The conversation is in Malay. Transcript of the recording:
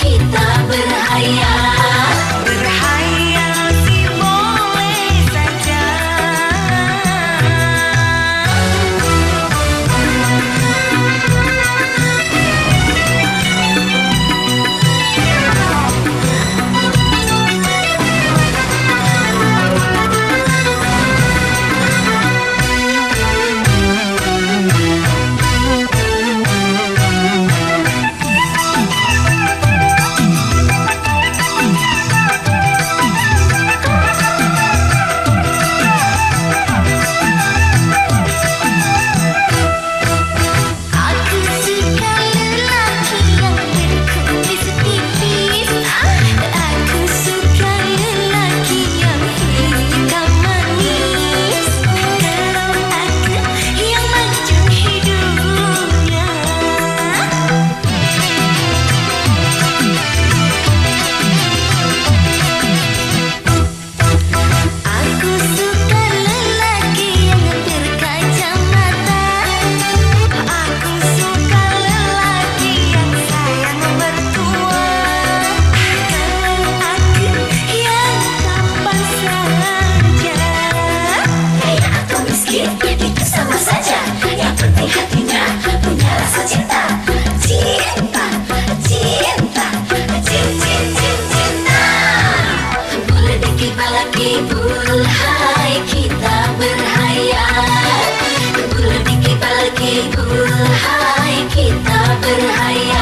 kita Bulhai kita berhayat. Gula di kepala ke Hai kita berhayat.